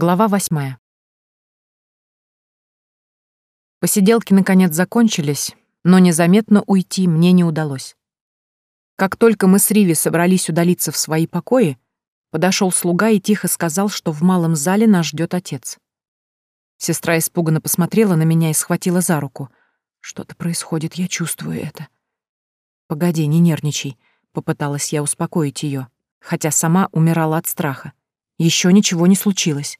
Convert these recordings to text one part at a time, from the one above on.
Глава восьмая. Посиделки наконец закончились, но незаметно уйти мне не удалось. Как только мы с Риви собрались удалиться в свои покои, подошел слуга и тихо сказал, что в малом зале нас ждет отец. Сестра испуганно посмотрела на меня и схватила за руку. Что-то происходит, я чувствую это. Погоди, не нервничай, попыталась я успокоить ее, хотя сама умирала от страха. Еще ничего не случилось.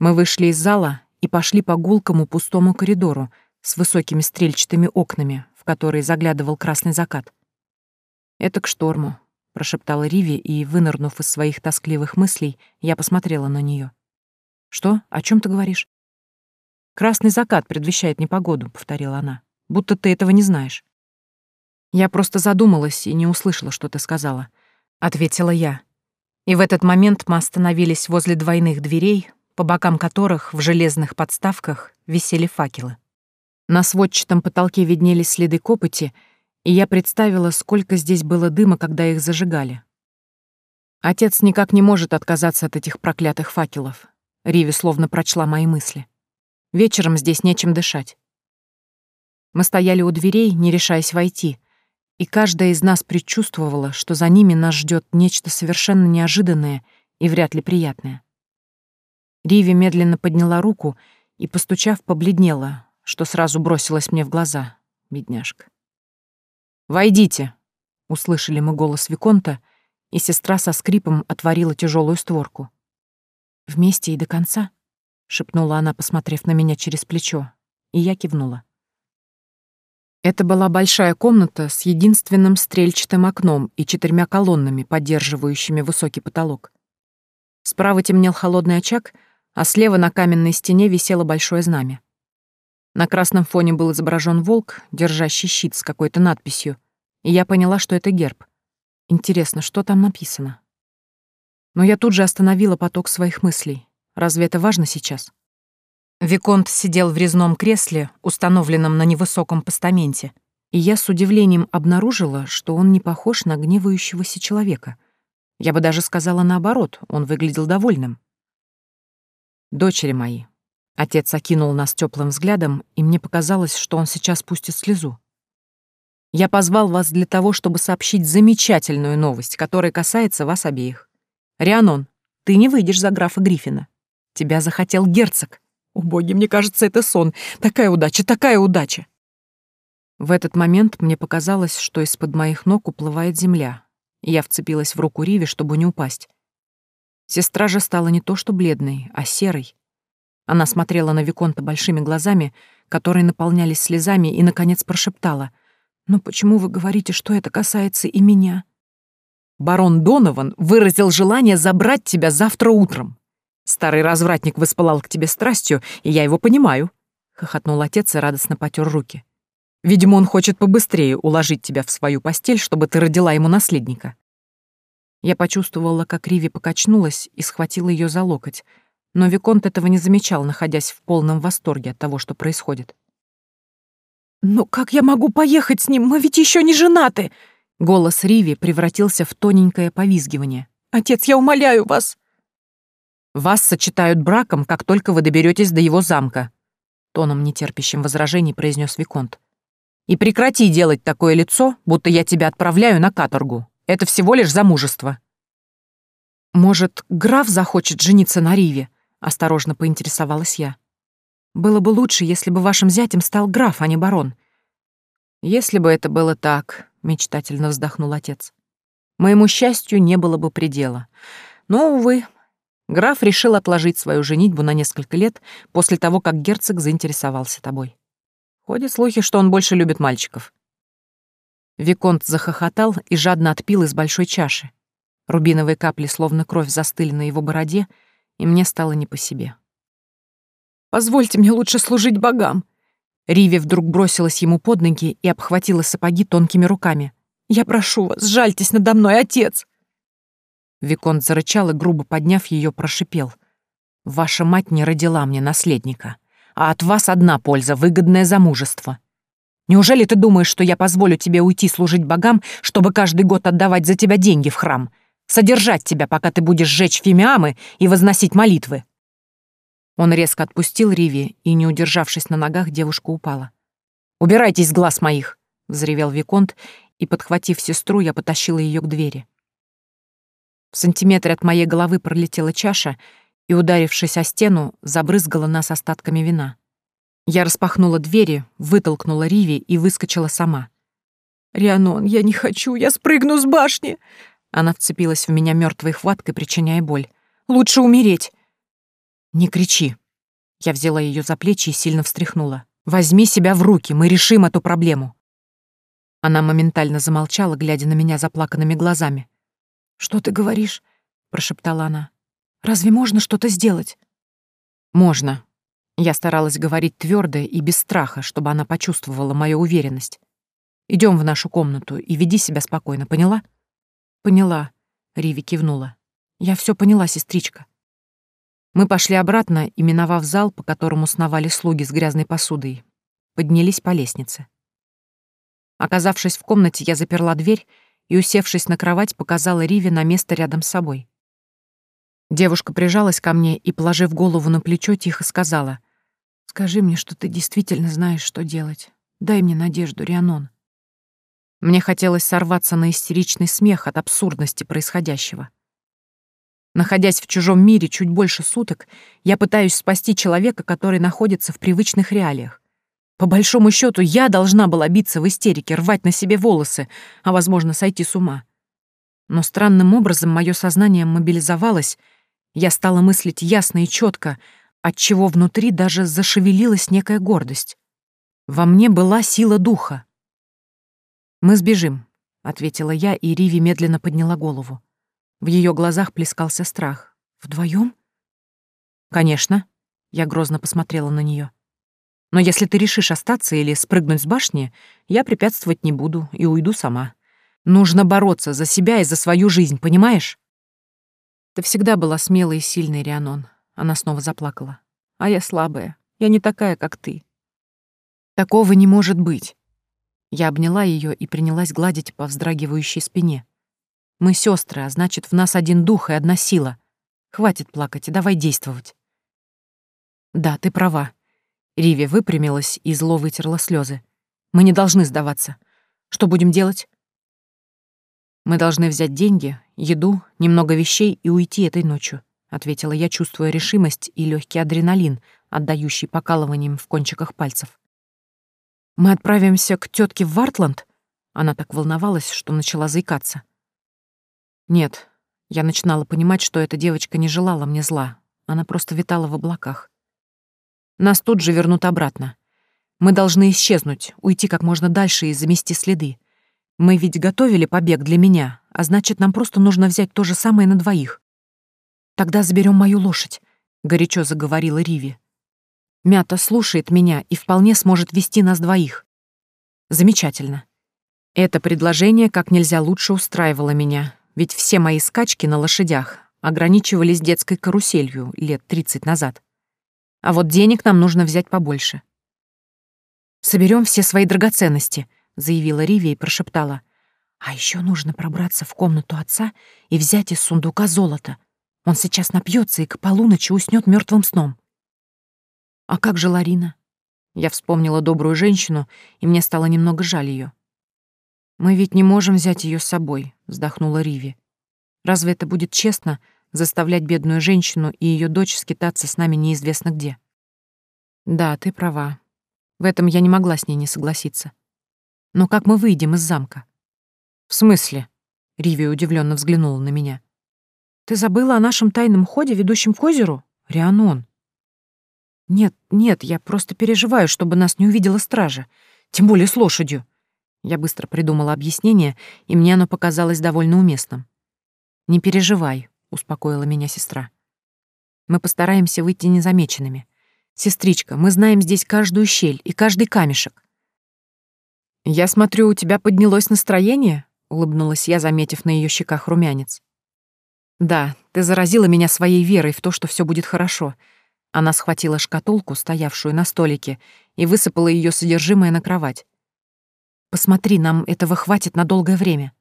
Мы вышли из зала и пошли по гулкому пустому коридору с высокими стрельчатыми окнами, в которые заглядывал красный закат. «Это к шторму», — прошептала Риви, и, вынырнув из своих тоскливых мыслей, я посмотрела на нее. «Что? О чем ты говоришь?» «Красный закат предвещает непогоду», — повторила она. «Будто ты этого не знаешь». «Я просто задумалась и не услышала, что ты сказала», — ответила я. И в этот момент мы остановились возле двойных дверей, по бокам которых в железных подставках висели факелы. На сводчатом потолке виднелись следы копоти, и я представила, сколько здесь было дыма, когда их зажигали. Отец никак не может отказаться от этих проклятых факелов. Риви словно прочла мои мысли. Вечером здесь нечем дышать. Мы стояли у дверей, не решаясь войти, и каждая из нас предчувствовала, что за ними нас ждет нечто совершенно неожиданное и вряд ли приятное. Риви медленно подняла руку и, постучав, побледнела, что сразу бросилось мне в глаза, бедняжка. «Войдите!» — услышали мы голос Виконта, и сестра со скрипом отворила тяжелую створку. «Вместе и до конца?» — шепнула она, посмотрев на меня через плечо, и я кивнула. Это была большая комната с единственным стрельчатым окном и четырьмя колоннами, поддерживающими высокий потолок. Справа темнел холодный очаг — а слева на каменной стене висело большое знамя. На красном фоне был изображен волк, держащий щит с какой-то надписью, и я поняла, что это герб. Интересно, что там написано? Но я тут же остановила поток своих мыслей. Разве это важно сейчас? Виконт сидел в резном кресле, установленном на невысоком постаменте, и я с удивлением обнаружила, что он не похож на гневающегося человека. Я бы даже сказала наоборот, он выглядел довольным. «Дочери мои». Отец окинул нас теплым взглядом, и мне показалось, что он сейчас пустит слезу. «Я позвал вас для того, чтобы сообщить замечательную новость, которая касается вас обеих. Рианон, ты не выйдешь за графа Гриффина. Тебя захотел герцог. О, боги, мне кажется, это сон. Такая удача, такая удача!» В этот момент мне показалось, что из-под моих ног уплывает земля, я вцепилась в руку Риви, чтобы не упасть. Сестра же стала не то что бледной, а серой. Она смотрела на Виконта большими глазами, которые наполнялись слезами, и, наконец, прошептала. «Но почему вы говорите, что это касается и меня?» «Барон Донован выразил желание забрать тебя завтра утром. Старый развратник воспылал к тебе страстью, и я его понимаю», — хохотнул отец и радостно потер руки. «Видимо, он хочет побыстрее уложить тебя в свою постель, чтобы ты родила ему наследника. Я почувствовала, как Риви покачнулась и схватила ее за локоть, но Виконт этого не замечал, находясь в полном восторге от того, что происходит. «Но как я могу поехать с ним? Мы ведь еще не женаты!» Голос Риви превратился в тоненькое повизгивание. «Отец, я умоляю вас!» «Вас сочетают браком, как только вы доберетесь до его замка», тоном нетерпящим возражений произнес Виконт. «И прекрати делать такое лицо, будто я тебя отправляю на каторгу. Это всего лишь замужество». «Может, граф захочет жениться на Риве?» — осторожно поинтересовалась я. «Было бы лучше, если бы вашим зятем стал граф, а не барон». «Если бы это было так», — мечтательно вздохнул отец. «Моему счастью не было бы предела. Но, увы, граф решил отложить свою женитьбу на несколько лет после того, как герцог заинтересовался тобой. Ходят слухи, что он больше любит мальчиков. Виконт захохотал и жадно отпил из большой чаши. Рубиновые капли, словно кровь, застыли на его бороде, и мне стало не по себе. «Позвольте мне лучше служить богам!» Риви вдруг бросилась ему под ноги и обхватила сапоги тонкими руками. «Я прошу вас, сжальтесь надо мной, отец!» Виконт зарычал и, грубо подняв ее, прошипел. «Ваша мать не родила мне наследника, а от вас одна польза — выгодное замужество. Неужели ты думаешь, что я позволю тебе уйти служить богам, чтобы каждый год отдавать за тебя деньги в храм? Содержать тебя, пока ты будешь сжечь фимиамы и возносить молитвы? Он резко отпустил Риви, и, не удержавшись на ногах, девушка упала. «Убирайтесь с глаз моих!» — взревел Виконт, и, подхватив сестру, я потащила ее к двери. В сантиметре от моей головы пролетела чаша и, ударившись о стену, забрызгала нас остатками вина. Я распахнула двери, вытолкнула Риви и выскочила сама. «Рианон, я не хочу, я спрыгну с башни!» Она вцепилась в меня мертвой хваткой, причиняя боль. «Лучше умереть!» «Не кричи!» Я взяла ее за плечи и сильно встряхнула. «Возьми себя в руки, мы решим эту проблему!» Она моментально замолчала, глядя на меня заплаканными глазами. «Что ты говоришь?» — прошептала она. «Разве можно что-то сделать?» «Можно». Я старалась говорить твердо и без страха, чтобы она почувствовала мою уверенность. Идем в нашу комнату и веди себя спокойно, поняла?» «Поняла», — Риви кивнула. «Я все поняла, сестричка». Мы пошли обратно и, миновав зал, по которому сновали слуги с грязной посудой, поднялись по лестнице. Оказавшись в комнате, я заперла дверь и, усевшись на кровать, показала Риве на место рядом с собой. Девушка прижалась ко мне и, положив голову на плечо, тихо сказала, «Скажи мне, что ты действительно знаешь, что делать. Дай мне надежду, Рианон». Мне хотелось сорваться на истеричный смех от абсурдности происходящего. Находясь в чужом мире чуть больше суток, я пытаюсь спасти человека, который находится в привычных реалиях. По большому счету, я должна была биться в истерике, рвать на себе волосы, а, возможно, сойти с ума. Но странным образом мое сознание мобилизовалось, я стала мыслить ясно и четко, отчего внутри даже зашевелилась некая гордость. Во мне была сила духа. «Мы сбежим», — ответила я, и Риви медленно подняла голову. В ее глазах плескался страх. Вдвоем? «Конечно», — я грозно посмотрела на нее. «Но если ты решишь остаться или спрыгнуть с башни, я препятствовать не буду и уйду сама. Нужно бороться за себя и за свою жизнь, понимаешь?» «Ты всегда была смелой и сильной, Рианон», — она снова заплакала. «А я слабая. Я не такая, как ты». «Такого не может быть. Я обняла ее и принялась гладить по вздрагивающей спине. Мы сестры, а значит, в нас один дух и одна сила. Хватит плакать и давай действовать. Да, ты права. Риви выпрямилась и зло вытерла слезы. Мы не должны сдаваться. Что будем делать? Мы должны взять деньги, еду, немного вещей и уйти этой ночью, ответила я, чувствуя решимость и легкий адреналин, отдающий покалыванием в кончиках пальцев. Мы отправимся к тетке в Вартланд? Она так волновалась, что начала заикаться. Нет, я начинала понимать, что эта девочка не желала мне зла. Она просто витала в облаках. Нас тут же вернут обратно. Мы должны исчезнуть, уйти как можно дальше и замести следы. Мы ведь готовили побег для меня, а значит, нам просто нужно взять то же самое на двоих. Тогда заберем мою лошадь, горячо заговорила Риви. Мята слушает меня и вполне сможет вести нас двоих. Замечательно. Это предложение как нельзя лучше устраивало меня, ведь все мои скачки на лошадях ограничивались детской каруселью лет 30 назад. А вот денег нам нужно взять побольше. Соберем все свои драгоценности», — заявила Ривия и прошептала. «А еще нужно пробраться в комнату отца и взять из сундука золото. Он сейчас напьется и к полуночи уснет мертвым сном. А как же Ларина? Я вспомнила добрую женщину, и мне стало немного жаль ее. Мы ведь не можем взять ее с собой, вздохнула Риви. Разве это будет честно заставлять бедную женщину и ее дочь скитаться с нами неизвестно где? Да, ты права. В этом я не могла с ней не согласиться. Но как мы выйдем из замка? В смысле? Риви удивленно взглянула на меня. Ты забыла о нашем тайном ходе, ведущем к озеру? Рианон. «Нет, нет, я просто переживаю, чтобы нас не увидела стража. Тем более с лошадью». Я быстро придумала объяснение, и мне оно показалось довольно уместным. «Не переживай», — успокоила меня сестра. «Мы постараемся выйти незамеченными. Сестричка, мы знаем здесь каждую щель и каждый камешек». «Я смотрю, у тебя поднялось настроение?» — улыбнулась я, заметив на ее щеках румянец. «Да, ты заразила меня своей верой в то, что все будет хорошо», она схватила шкатулку, стоявшую на столике, и высыпала ее содержимое на кровать. «Посмотри, нам этого хватит на долгое время».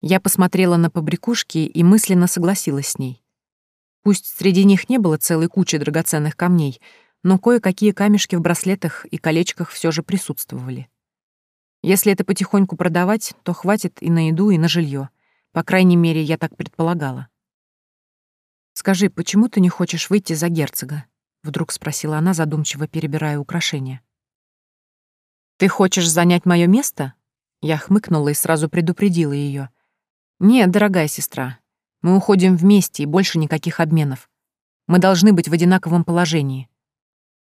Я посмотрела на побрякушки и мысленно согласилась с ней. Пусть среди них не было целой кучи драгоценных камней, но кое-какие камешки в браслетах и колечках все же присутствовали. Если это потихоньку продавать, то хватит и на еду, и на жилье. По крайней мере, я так предполагала. «Скажи, почему ты не хочешь выйти за герцога?» — вдруг спросила она, задумчиво перебирая украшения. «Ты хочешь занять мое место?» Я хмыкнула и сразу предупредила ее. «Нет, дорогая сестра, мы уходим вместе и больше никаких обменов. Мы должны быть в одинаковом положении.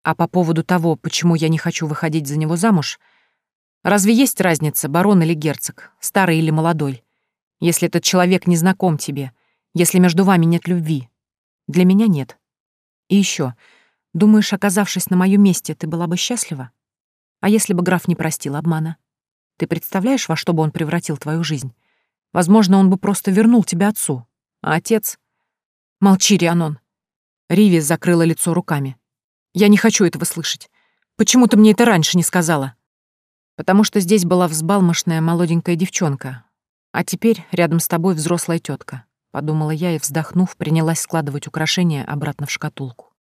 А по поводу того, почему я не хочу выходить за него замуж, разве есть разница, барон или герцог, старый или молодой, если этот человек не знаком тебе, если между вами нет любви? Для меня нет. И еще, думаешь, оказавшись на моем месте, ты была бы счастлива? А если бы граф не простил обмана? Ты представляешь, во что бы он превратил твою жизнь? Возможно, он бы просто вернул тебя отцу, а отец... Молчи, Рианон. Риви закрыла лицо руками. Я не хочу этого слышать. Почему ты мне это раньше не сказала? Потому что здесь была взбалмошная молоденькая девчонка, а теперь рядом с тобой взрослая тетка. Подумала я и, вздохнув, принялась складывать украшения обратно в шкатулку.